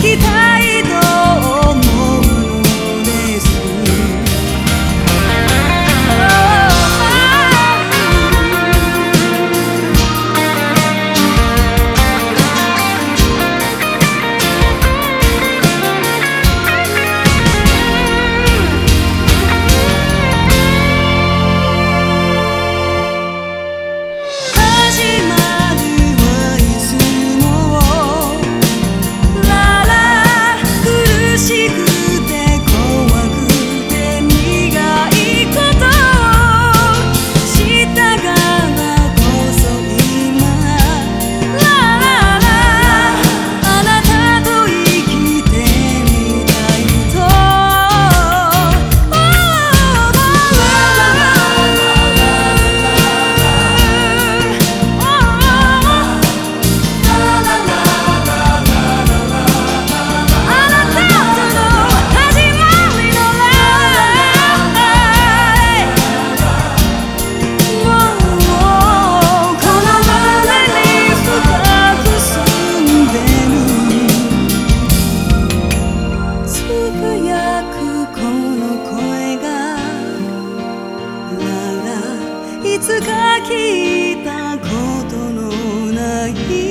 きた聞いたことのない